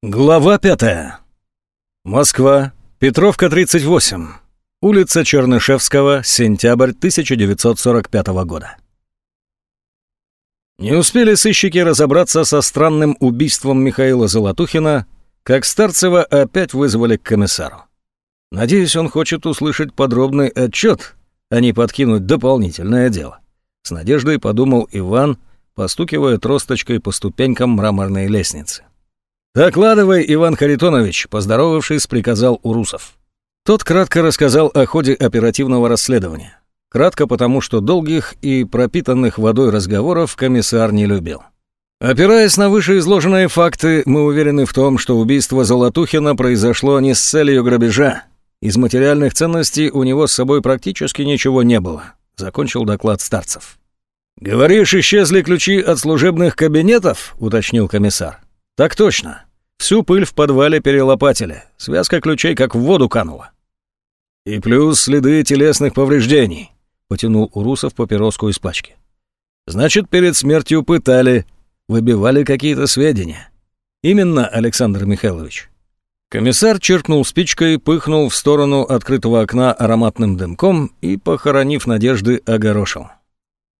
Глава пятая. Москва, Петровка, 38. Улица Чернышевского, сентябрь 1945 года. Не успели сыщики разобраться со странным убийством Михаила Золотухина, как Старцева опять вызвали к комиссару. Надеюсь, он хочет услышать подробный отчет, а не подкинуть дополнительное дело. С надеждой подумал Иван, постукивая тросточкой по ступенькам мраморной лестницы. «Докладывай, Иван Харитонович», — поздоровавшись, приказал Урусов. Тот кратко рассказал о ходе оперативного расследования. Кратко потому, что долгих и пропитанных водой разговоров комиссар не любил. Опираясь на вышеизложенные факты, мы уверены в том, что убийство Золотухина произошло не с целью грабежа. Из материальных ценностей у него с собой практически ничего не было, закончил доклад старцев. «Говоришь, исчезли ключи от служебных кабинетов?» — уточнил комиссар. «Так точно. Всю пыль в подвале перелопатили. Связка ключей как в воду канула. И плюс следы телесных повреждений, потянул Урусов папироску из пачки. Значит, перед смертью пытали, выбивали какие-то сведения. Именно, Александр Михайлович. Комиссар черкнул спичкой, пыхнул в сторону открытого окна ароматным дымком и, похоронив надежды, огорошил.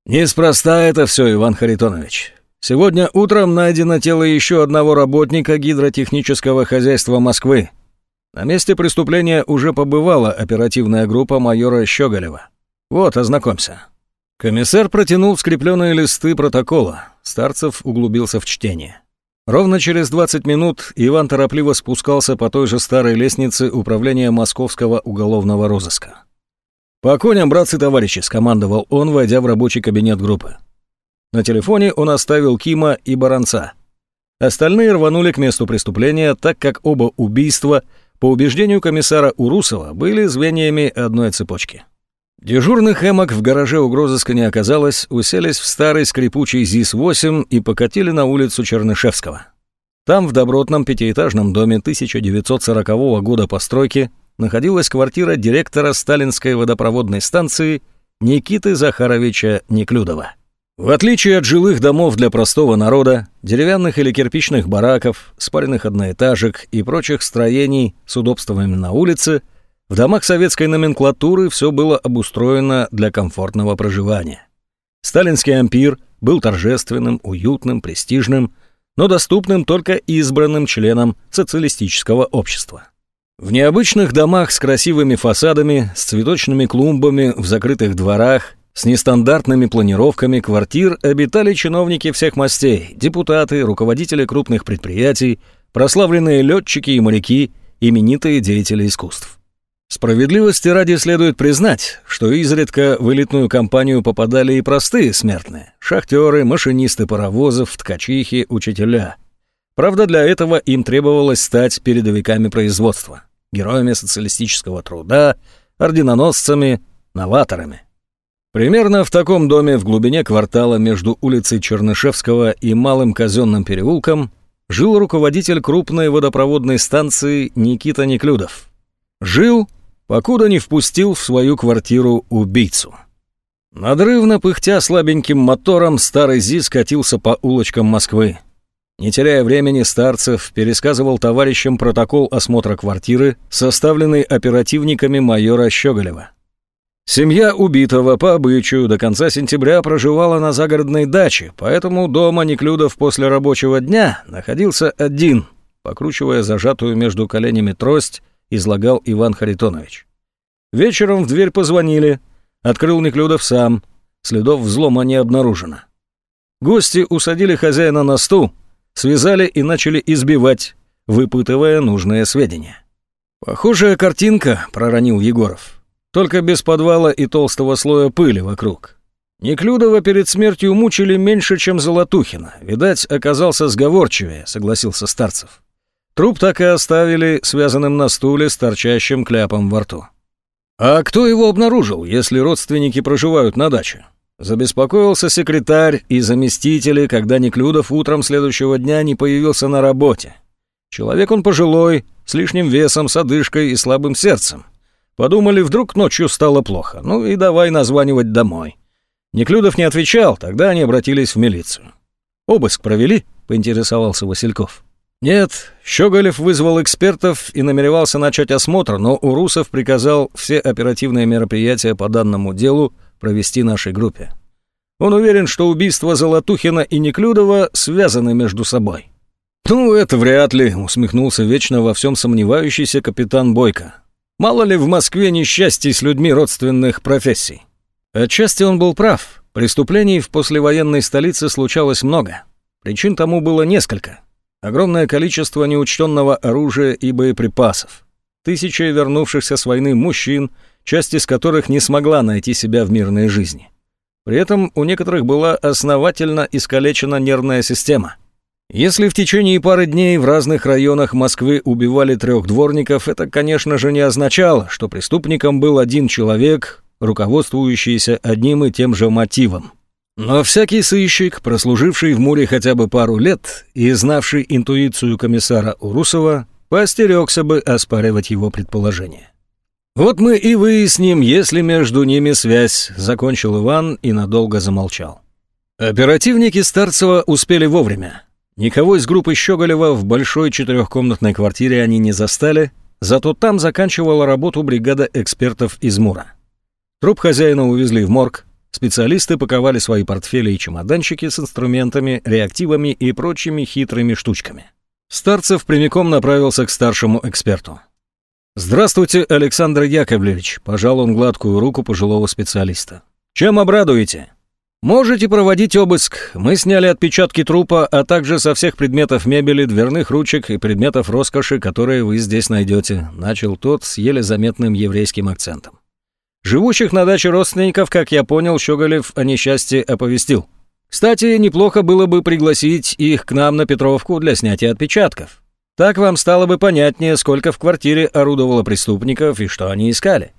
«Неспроста это все, Иван Харитонович. Сегодня утром найдено тело еще одного работника гидротехнического хозяйства Москвы. На месте преступления уже побывала оперативная группа майора Щеголева. Вот, ознакомься. Комиссар протянул скрепленные листы протокола. Старцев углубился в чтение. Ровно через 20 минут Иван торопливо спускался по той же старой лестнице управления московского уголовного розыска. «По коням, братцы-товарищи», — скомандовал он, войдя в рабочий кабинет группы. На телефоне он оставил Кима и Баранца. Остальные рванули к месту преступления, так как оба убийства, по убеждению комиссара Урусова, были звеньями одной цепочки. Дежурных эмок в гараже угрозыска не оказалось, уселись в старый скрипучий ЗИС-8 и покатили на улицу Чернышевского. Там, в добротном пятиэтажном доме 1940 года постройки, находилась квартира директора Сталинской водопроводной станции Никиты Захаровича Неклюдова. В отличие от жилых домов для простого народа, деревянных или кирпичных бараков, спаренных одноэтажек и прочих строений с удобствами на улице, в домах советской номенклатуры все было обустроено для комфортного проживания. Сталинский ампир был торжественным, уютным, престижным, но доступным только избранным членам социалистического общества. В необычных домах с красивыми фасадами, с цветочными клумбами в закрытых дворах с нестандартными планировками квартир обитали чиновники всех мастей, депутаты, руководители крупных предприятий, прославленные летчики и моряки, именитые деятели искусств. Справедливости ради следует признать, что изредка в элитную компанию попадали и простые смертные – шахтеры, машинисты паровозов, ткачихи, учителя. Правда, для этого им требовалось стать передовиками производства, героями социалистического труда, орденоносцами, новаторами. Примерно в таком доме в глубине квартала между улицей Чернышевского и Малым Казенным переулком жил руководитель крупной водопроводной станции Никита Неклюдов. Жил, покуда не впустил в свою квартиру убийцу. Надрывно пыхтя слабеньким мотором, старый ЗИС катился по улочкам Москвы. Не теряя времени, Старцев пересказывал товарищам протокол осмотра квартиры, составленный оперативниками майора Щеголева. Семья убитого по обычаю до конца сентября проживала на загородной даче, поэтому дома Неклюдов после рабочего дня находился один, покручивая зажатую между коленями трость, излагал Иван Харитонович. Вечером в дверь позвонили, открыл Неклюдов сам, следов взлома не обнаружено. Гости усадили хозяина на стул, связали и начали избивать, выпытывая нужные сведения. «Похожая картинка», — проронил Егоров. Только без подвала и толстого слоя пыли вокруг. Неклюдова перед смертью мучили меньше, чем Золотухина. Видать, оказался сговорчивее, согласился Старцев. Труп так и оставили связанным на стуле с торчащим кляпом во рту. А кто его обнаружил, если родственники проживают на даче? Забеспокоился секретарь и заместители, когда Неклюдов утром следующего дня не появился на работе. Человек он пожилой, с лишним весом, с одышкой и слабым сердцем. Подумали, вдруг ночью стало плохо. Ну и давай названивать домой. Неклюдов не отвечал, тогда они обратились в милицию. «Обыск провели?» — поинтересовался Васильков. Нет, Щеголев вызвал экспертов и намеревался начать осмотр, но Урусов приказал все оперативные мероприятия по данному делу провести нашей группе. Он уверен, что убийства Золотухина и Неклюдова связаны между собой. «Ну, это вряд ли», — усмехнулся вечно во всем сомневающийся капитан Бойко. «Мало ли в Москве несчастье с людьми родственных профессий». Отчасти он был прав. Преступлений в послевоенной столице случалось много. Причин тому было несколько. Огромное количество неучтенного оружия и боеприпасов. Тысячи вернувшихся с войны мужчин, часть из которых не смогла найти себя в мирной жизни. При этом у некоторых была основательно искалечена нервная система. Если в течение пары дней в разных районах Москвы убивали трех дворников, это, конечно же, не означало, что преступником был один человек, руководствующийся одним и тем же мотивом. Но всякий сыщик, прослуживший в Муре хотя бы пару лет и знавший интуицию комиссара Урусова, постерегся бы оспаривать его предположение. «Вот мы и выясним, есть ли между ними связь», — закончил Иван и надолго замолчал. Оперативники Старцева успели вовремя. Никого из группы Щеголева в большой четырехкомнатной квартире они не застали, зато там заканчивала работу бригада экспертов из Мура. Труп хозяина увезли в морг, Специалисты паковали свои портфели и чемоданчики с инструментами, реактивами и прочими хитрыми штучками. Старцев прямиком направился к старшему эксперту. «Здравствуйте, Александр Яковлевич», — пожал он гладкую руку пожилого специалиста. «Чем обрадуете?» «Можете проводить обыск. Мы сняли отпечатки трупа, а также со всех предметов мебели, дверных ручек и предметов роскоши, которые вы здесь найдете», — начал тот с еле заметным еврейским акцентом. Живущих на даче родственников, как я понял, Щеголев о несчастье оповестил. Кстати, неплохо было бы пригласить их к нам на Петровку для снятия отпечатков. Так вам стало бы понятнее, сколько в квартире орудовало преступников и что они искали.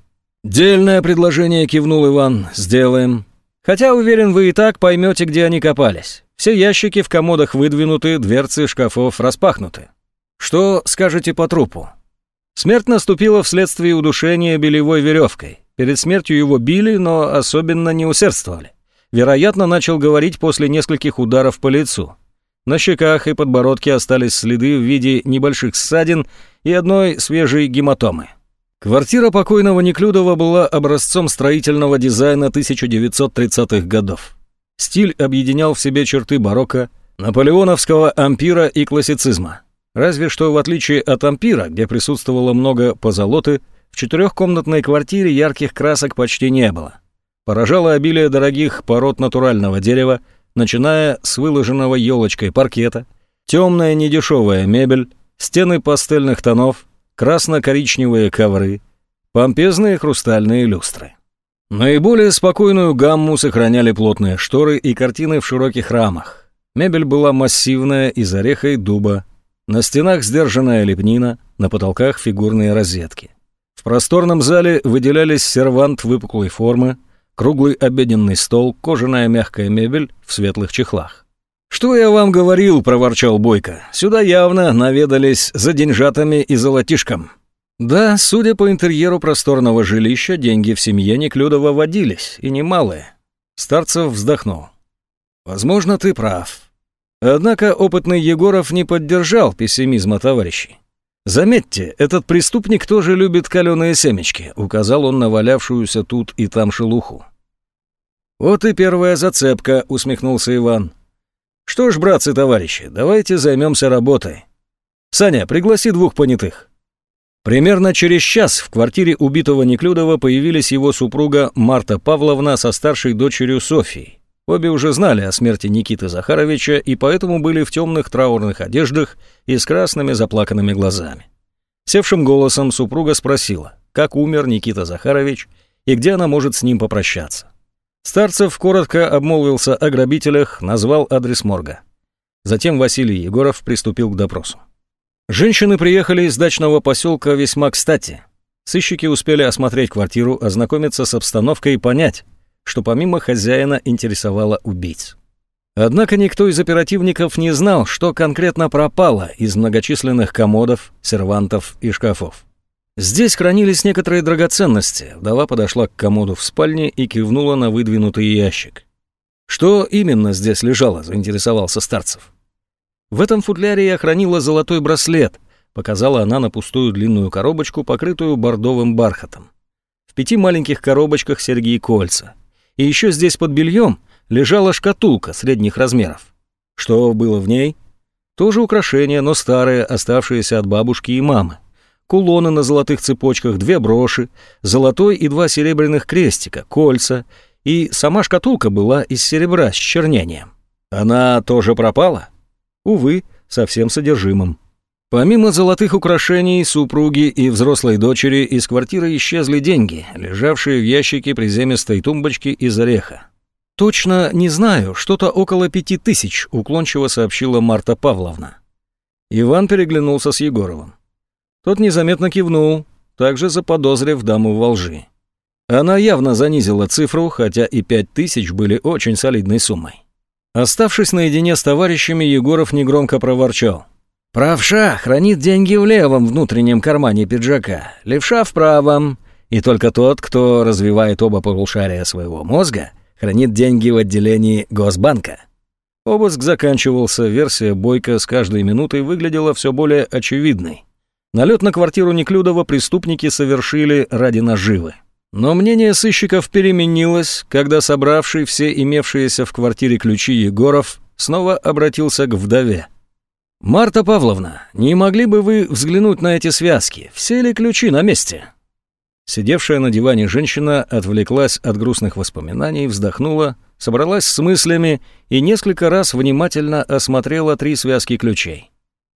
«Дельное предложение», — кивнул Иван, — «сделаем. Хотя, уверен, вы и так поймете, где они копались. Все ящики в комодах выдвинуты, дверцы шкафов распахнуты. Что скажете по трупу?» Смерть наступила вследствие удушения белевой веревкой. Перед смертью его били, но особенно не усердствовали. Вероятно, начал говорить после нескольких ударов по лицу. На щеках и подбородке остались следы в виде небольших ссадин и одной свежей гематомы. Квартира покойного Неклюдова была образцом строительного дизайна 1930-х годов. Стиль объединял в себе черты барокко, наполеоновского ампира и классицизма. Разве что в отличие от ампира, где присутствовало много позолоты, в четырехкомнатной квартире ярких красок почти не было. Поражало обилие дорогих пород натурального дерева, начиная с выложенного елочкой паркета, темная недешевая мебель, стены пастельных тонов, красно-коричневые ковры, помпезные хрустальные люстры. Наиболее спокойную гамму сохраняли плотные шторы и картины в широких рамах. Мебель была массивная, из ореха и дуба. На стенах сдержанная лепнина, на потолках фигурные розетки. В просторном зале выделялись сервант выпуклой формы, круглый обеденный стол, кожаная мягкая мебель в светлых чехлах. «Что я вам говорил?» — проворчал Бойко. «Сюда явно наведались за деньжатами и золотишком». Да, судя по интерьеру просторного жилища, деньги в семье Неклюдова водились, и немалые. Старцев вздохнул. «Возможно, ты прав». Однако опытный Егоров не поддержал пессимизма товарищей. «Заметьте, этот преступник тоже любит каленые семечки», — указал он на валявшуюся тут и там шелуху. «Вот и первая зацепка», — усмехнулся Иван. «Что ж, братцы-товарищи, давайте займемся работой. Саня, пригласи двух понятых». Примерно через час в квартире убитого Неклюдова появились его супруга Марта Павловна со старшей дочерью Софией. Обе уже знали о смерти Никиты Захаровича и поэтому были в темных траурных одеждах и с красными заплаканными глазами. Севшим голосом супруга спросила, как умер Никита Захарович и где она может с ним попрощаться. Старцев коротко обмолвился о грабителях, назвал адрес морга. Затем Василий Егоров приступил к допросу. Женщины приехали из дачного поселка весьма кстати. Сыщики успели осмотреть квартиру, ознакомиться с обстановкой и понять, что помимо хозяина интересовало убийц. Однако никто из оперативников не знал, что конкретно пропало из многочисленных комодов, сервантов и шкафов. Здесь хранились некоторые драгоценности. Вдова подошла к комоду в спальне и кивнула на выдвинутый ящик. Что именно здесь лежало, заинтересовался Старцев. В этом футляре я хранила золотой браслет, показала она на пустую длинную коробочку, покрытую бордовым бархатом. В пяти маленьких коробочках серьги и кольца. И еще здесь под бельем лежала шкатулка средних размеров. Что было в ней? Тоже украшения, но старые, оставшиеся от бабушки и мамы. Кулоны на золотых цепочках, две броши, золотой и два серебряных крестика, кольца, и сама шкатулка была из серебра с чернением. Она тоже пропала? Увы, со всем содержимым. Помимо золотых украшений, супруги и взрослой дочери из квартиры исчезли деньги, лежавшие в ящике приземистой тумбочки из ореха. «Точно не знаю, что-то около пяти тысяч», — уклончиво сообщила Марта Павловна. Иван переглянулся с Егоровым. Тот незаметно кивнул, также заподозрив даму во лжи. Она явно занизила цифру, хотя и пять тысяч были очень солидной суммой. Оставшись наедине с товарищами, Егоров негромко проворчал. «Правша хранит деньги в левом внутреннем кармане пиджака, левша в правом, и только тот, кто развивает оба полушария своего мозга, хранит деньги в отделении Госбанка». Обыск заканчивался, версия Бойко с каждой минутой выглядела все более очевидной. Налет на квартиру Неклюдова преступники совершили ради наживы. Но мнение сыщиков переменилось, когда собравший все имевшиеся в квартире ключи Егоров снова обратился к вдове. «Марта Павловна, не могли бы вы взглянуть на эти связки? Все ли ключи на месте?» Сидевшая на диване женщина отвлеклась от грустных воспоминаний, вздохнула, собралась с мыслями и несколько раз внимательно осмотрела три связки ключей.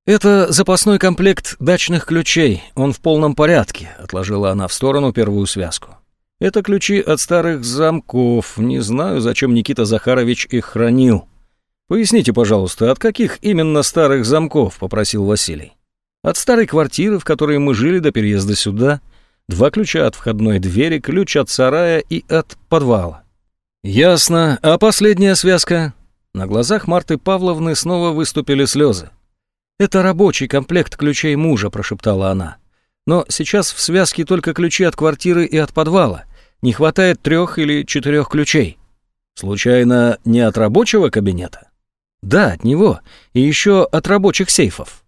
«Это запасной комплект дачных ключей, он в полном порядке», — отложила она в сторону первую связку. Это ключи от старых замков. Не знаю, зачем Никита Захарович их хранил. Поясните, пожалуйста, от каких именно старых замков, попросил Василий. От старой квартиры, в которой мы жили до переезда сюда, два ключа от входной двери, ключ от сарая и от подвала. Ясно. А последняя связка? На глазах Марты Павловны снова выступили слезы. «Это рабочий комплект ключей мужа», — прошептала она. «Но сейчас в связке только ключи от квартиры и от подвала. Не хватает трех или четырех ключей. Случайно не от рабочего кабинета? Да, от него. И еще от рабочих сейфов.